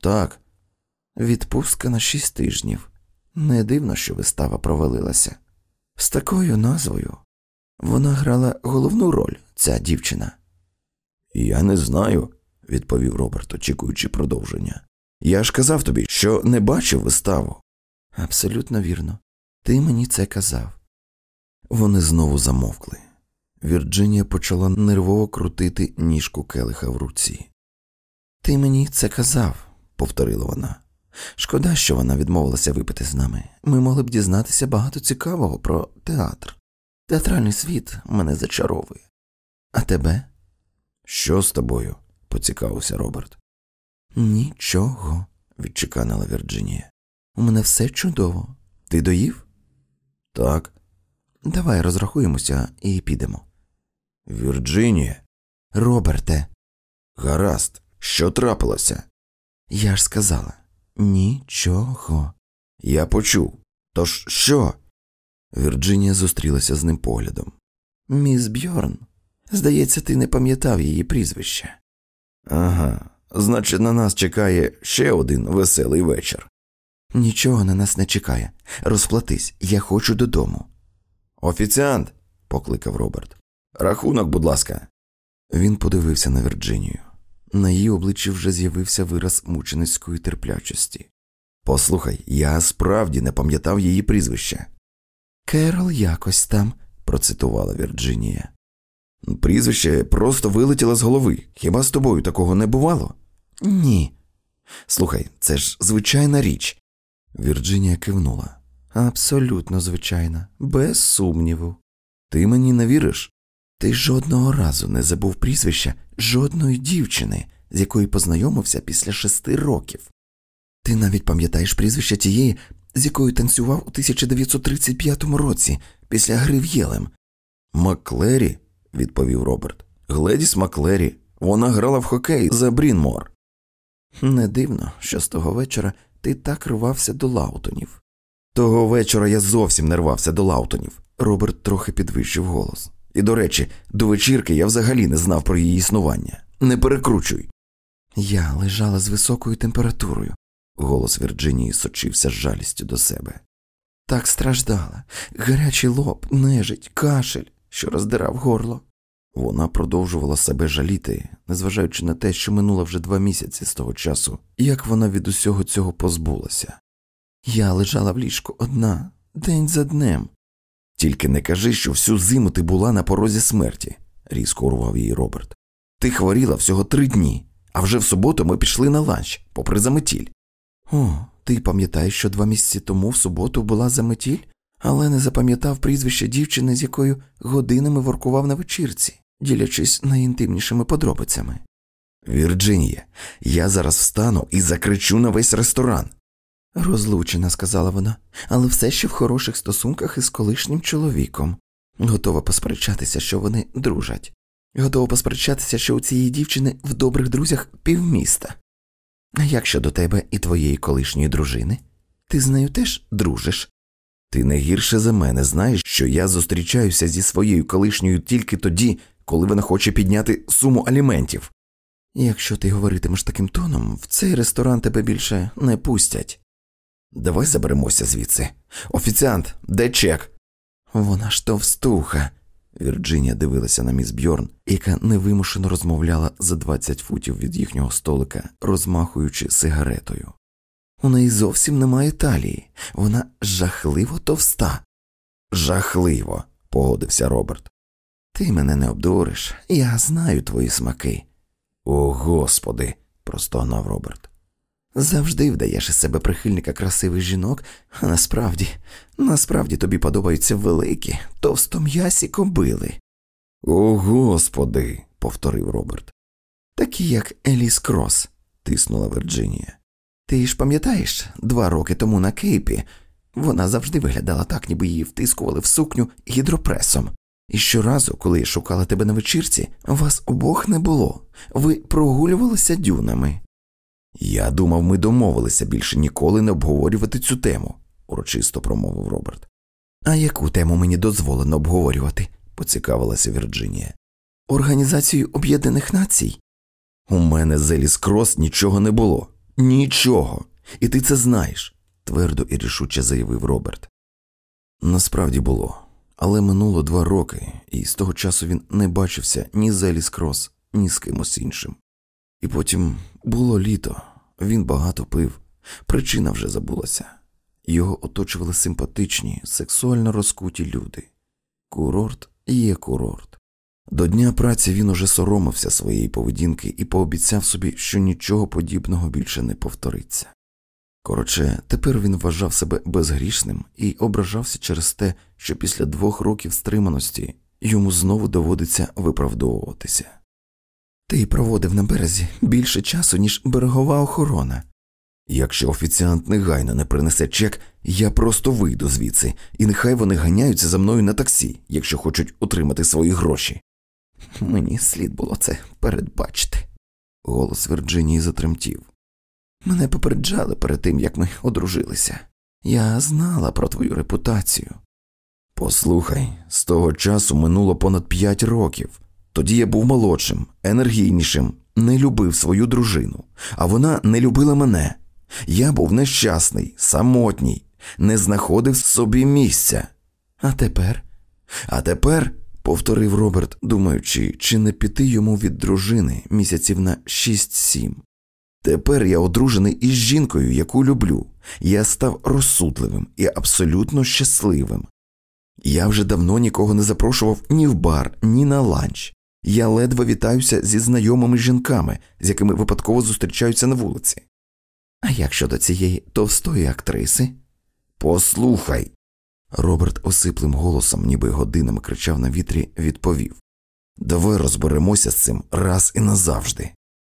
Так, Відпустка на шість тижнів. Не дивно, що вистава провалилася. З такою назвою вона грала головну роль, ця дівчина. я не знаю, відповів Роберт, очікуючи продовження. Я ж казав тобі, що не бачив виставу. Абсолютно вірно. Ти мені це казав. Вони знову замовкли. Вірджинія почала нервово крутити ніжку келиха в руці. Ти мені це казав, повторила вона. Шкода, що вона відмовилася випити з нами. Ми могли б дізнатися багато цікавого про театр. Театральний світ мене зачаровує. А тебе? Що з тобою? поцікавився Роберт. Нічого, відчеканила Вірджинія. У мене все чудово. Ти доїв? Так. Давай розрахуємося і підемо. Вірджинія. Роберте. Гаразд, що трапилося? Я ж сказала нічого. Я почув. Тож що? Вірджинія зустрілася з ним поглядом. Міс Бьорн, здається, ти не пам'ятав її прізвище. Ага, значить, на нас чекає ще один веселий вечір. Нічого на нас не чекає. Розплатись, я хочу додому. Офіціант, покликав Роберт. Рахунок, будь ласка. Він подивився на Вірджинію. На її обличчі вже з'явився вираз мученицької терплячості. Послухай, я справді не пам'ятав її прізвище. Керол якось там, процитувала Вірджинія. Прізвище просто вилетіло з голови. Хіба з тобою такого не бувало? Ні. Слухай, це ж звичайна річ. Вірджинія кивнула. Абсолютно звичайна, без сумніву. Ти мені не віриш? Ти жодного разу не забув прізвища жодної дівчини, з якою познайомився після шести років. Ти навіть пам'ятаєш прізвище тієї, з якою танцював у 1935 році після гри в Єлем. Маклері, відповів Роберт. Гледіс Маклері. Вона грала в хокей за Брінмор. Не дивно, що з того вечора ти так рвався до Лаутонів. Того вечора я зовсім не рвався до Лаутонів. Роберт трохи підвищив голос. І, до речі, до вечірки я взагалі не знав про її існування. Не перекручуй. Я лежала з високою температурою. Голос Вірджинії сочився з жалістю до себе. Так страждала, гарячий лоб, нежить, кашель, що роздирав горло. Вона продовжувала себе жаліти, незважаючи на те, що минуло вже два місяці з того часу, як вона від усього цього позбулася. Я лежала в ліжку одна, день за днем. Тільки не кажи, що всю зиму ти була на порозі смерті, різко урвав її Роберт. Ти хворіла всього три дні, а вже в суботу ми пішли на ланч, попри заметіль. О, ти пам'ятаєш, що два місяці тому в суботу була заметіль, але не запам'ятав прізвище дівчини, з якою годинами воркував на вечірці, ділячись найінтимнішими подробицями. Вірджинія, я зараз встану і закричу на весь ресторан. Розлучена, сказала вона, але все ще в хороших стосунках із колишнім чоловіком. Готова посперечатися, що вони дружать. Готова посперечатися, що у цієї дівчини в добрих друзях півміста. А як щодо тебе і твоєї колишньої дружини? Ти з нею теж дружиш? Ти не гірше за мене знаєш, що я зустрічаюся зі своєю колишньою тільки тоді, коли вона хоче підняти суму аліментів. Якщо ти говоритимеш таким тоном, в цей ресторан тебе більше не пустять. Давай заберемося звідси. Офіціант, де чек? Вона ж товстуха. Вірджинія дивилася на міс Бьорн, яка невимушено розмовляла за 20 футів від їхнього столика, розмахуючи сигаретою. У неї зовсім немає талії, вона жахливо товста. Жахливо, погодився Роберт. Ти мене не обдуриш, я знаю твої смаки. О, господи, простогнав Роберт. Завжди вдаєш із себе прихильника красивих жінок, а насправді, насправді тобі подобаються великі, товстом'ясі кобили. О, господи, повторив Роберт. Такі, як Еліс Крос, тиснула Вірджинія. Ти ж пам'ятаєш, два роки тому на Кейпі вона завжди виглядала так, ніби її втискували в сукню гідропресом. І щоразу, коли я шукала тебе на вечірці, вас обох не було. Ви прогулювалися дюнами. Я думав, ми домовилися більше ніколи не обговорювати цю тему, урочисто промовив Роберт. А яку тему мені дозволено обговорювати? поцікавилася Вірджинія. Організацію Об'єднаних Націй? У мене з Еліс Крос нічого не було. Нічого. І ти це знаєш, твердо і рішуче заявив Роберт. Насправді було, але минуло два роки, і з того часу він не бачився ні з Еліс Крос, ні з кимось іншим. І потім було літо, він багато пив, причина вже забулася. Його оточували симпатичні, сексуально розкуті люди. Курорт є курорт. До дня праці він уже соромився своєї поведінки і пообіцяв собі, що нічого подібного більше не повториться. Коротше, тепер він вважав себе безгрішним і ображався через те, що після двох років стриманості йому знову доводиться виправдовуватися. Ти проводив на березі більше часу, ніж берегова охорона. Якщо офіціант негайно не принесе чек, я просто вийду звідси, і нехай вони ганяються за мною на таксі, якщо хочуть отримати свої гроші. Мені слід було це передбачити. Голос Вірджинії затремтів. Мене попереджали перед тим, як ми одружилися. Я знала про твою репутацію. Послухай, з того часу минуло понад п'ять років. Тоді я був молодшим, енергійнішим, не любив свою дружину, а вона не любила мене. Я був нещасний, самотній, не знаходив собі місця. А тепер? А тепер, повторив Роберт, думаючи, чи не піти йому від дружини місяців на шість-сім. Тепер я одружений із жінкою, яку люблю. Я став розсудливим і абсолютно щасливим. Я вже давно нікого не запрошував ні в бар, ні на ланч. Я ледве вітаюся зі знайомими жінками, з якими випадково зустрічаються на вулиці. А як щодо цієї товстої актриси? Послухай. Роберт осиплим голосом, ніби годинами кричав на вітрі, відповів Давай розберемося з цим раз і назавжди.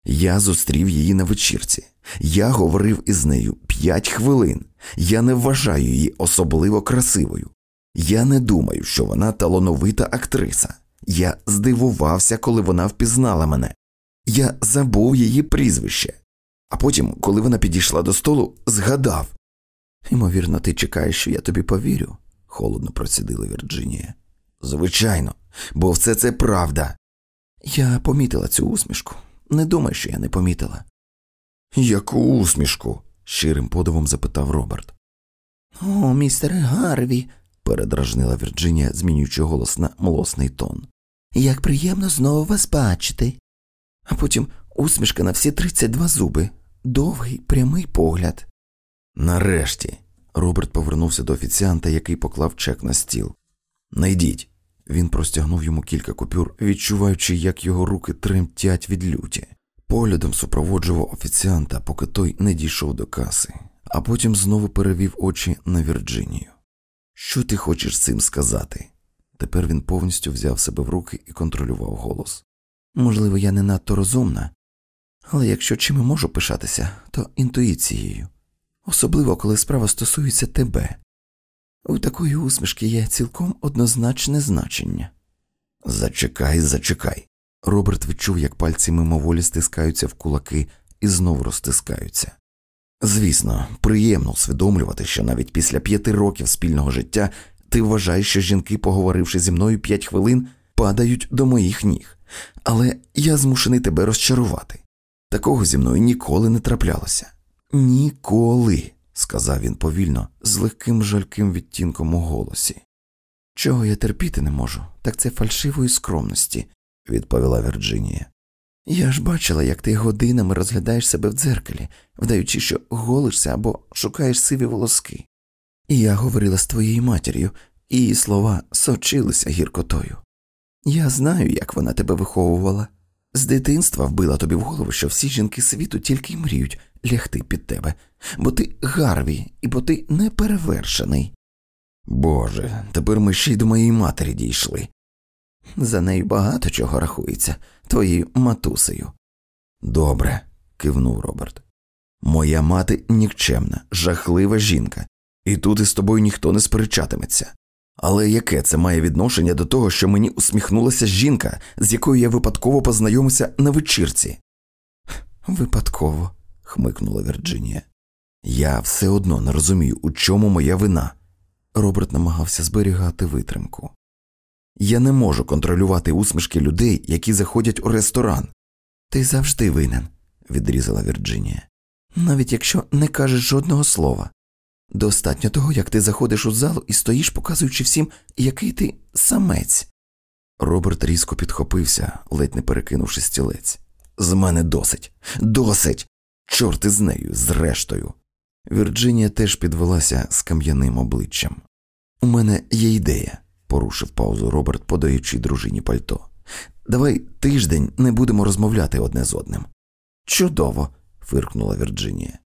Я зустрів її на вечірці. Я говорив із нею п'ять хвилин. Я не вважаю її особливо красивою. Я не думаю, що вона талановита актриса. Я здивувався, коли вона впізнала мене. Я забув її прізвище. А потім, коли вона підійшла до столу, згадав. Ймовірно, ти чекаєш, що я тобі повірю, холодно процідила Вірджинія. Звичайно, бо все це правда. Я помітила цю усмішку. Не думай, що я не помітила. Яку усмішку? щирим подивом запитав Роберт. О, містере Гарві, передражнила Вірджинія, змінюючи голос на млосний тон. Як приємно знову вас бачити. А потім усмішка на всі 32 зуби, довгий прямий погляд. Нарешті. Роберт повернувся до офіціанта, який поклав чек на стіл. Найдіть. Він простягнув йому кілька купюр, відчуваючи, як його руки тремтять від люті. Поглядом супроводжував офіціанта, поки той не дійшов до каси, а потім знову перевів очі на Вірджинію. Що ти хочеш цим сказати? Тепер він повністю взяв себе в руки і контролював голос. Можливо, я не надто розумна, але якщо чим і можу пишатися, то інтуїцією, особливо коли справа стосується тебе. У такої усмішки є цілком однозначне значення. Зачекай, зачекай. Роберт відчув, як пальці мимоволі стискаються в кулаки і знову розтискаються. Звісно, приємно усвідомлювати, що навіть після п'яти років спільного життя ти вважаєш, що жінки, поговоривши зі мною п'ять хвилин, падають до моїх ніг, але я змушений тебе розчарувати. Такого зі мною ніколи не траплялося. Ніколи, сказав він повільно, з легким жальким відтінком у голосі. Чого я терпіти не можу, так це фальшивої скромності, відповіла Вірджинія. Я ж бачила, як ти годинами розглядаєш себе в дзеркалі, вдаючи, що голишся або шукаєш сиві волоски. Я говорила з твоєю матір'ю, і її слова сочилися гіркотою. Я знаю, як вона тебе виховувала. З дитинства вбила тобі в голову, що всі жінки світу тільки й мріють лягти під тебе, бо ти гарві і бо ти неперевершений. Боже, тепер ми ще й до моєї матері дійшли. За нею багато чого рахується, твоєю матусею. Добре, кивнув Роберт. Моя мати нікчемна, жахлива жінка, і тут із тобою ніхто не сперечатиметься. Але яке це має відношення до того, що мені усміхнулася жінка, з якою я випадково познайомився на вечірці? Випадково, хмикнула Вірджинія. Я все одно не розумію, у чому моя вина. Роберт намагався зберігати витримку. Я не можу контролювати усмішки людей, які заходять у ресторан. Ти завжди винен, відрізала Вірджинія. навіть якщо не кажеш жодного слова. Достатньо того, як ти заходиш у залу і стоїш, показуючи всім, який ти самець. Роберт різко підхопився, ледь не перекинувши стілець. З мене досить, досить. Чорти з нею, зрештою. Вірджинія теж підвелася з кам'яним обличчям. У мене є ідея, порушив паузу Роберт, подаючи дружині пальто. Давай тиждень не будемо розмовляти одне з одним. Чудово, фиркнула Вірджинія.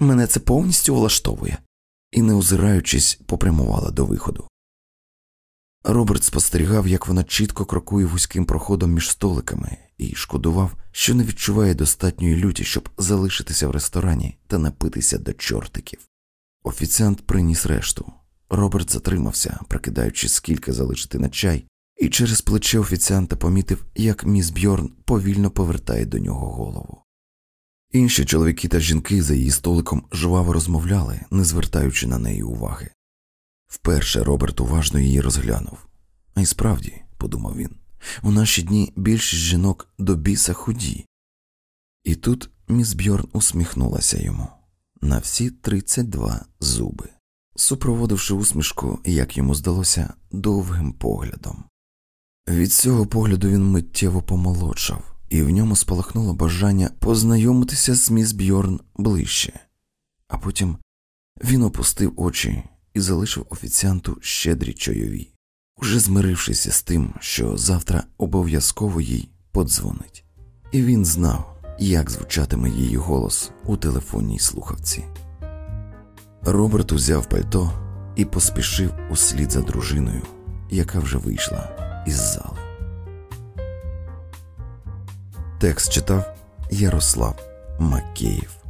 Мене це повністю влаштовує. І, не озираючись, попрямувала до виходу. Роберт спостерігав, як вона чітко крокує вузьким проходом між столиками, і шкодував, що не відчуває достатньої люті, щоб залишитися в ресторані та напитися до чортиків. Офіціант приніс решту. Роберт затримався, прикидаючи, скільки залишити на чай, і через плече офіціанта помітив, як міс Бьорн повільно повертає до нього голову. Інші чоловіки та жінки за її столиком жваво розмовляли, не звертаючи на неї уваги. Вперше Роберт уважно її розглянув. А й справді, подумав він, у наші дні більшість жінок до біса худі. І тут міс Бьорн усміхнулася йому на всі 32 зуби, супроводивши усмішку, як йому здалося, довгим поглядом. Від цього погляду він миттєво помолодшав, і в ньому спалахнуло бажання познайомитися з міс Бьорн ближче, а потім він опустив очі і залишив офіціанту щедрі чайові, уже змирившися з тим, що завтра обов'язково їй подзвонить. І він знав, як звучатиме її голос у телефонній слухавці. Роберт узяв пальто і поспішив услід за дружиною, яка вже вийшла із зали. Текст читав Ярослав Макеїв.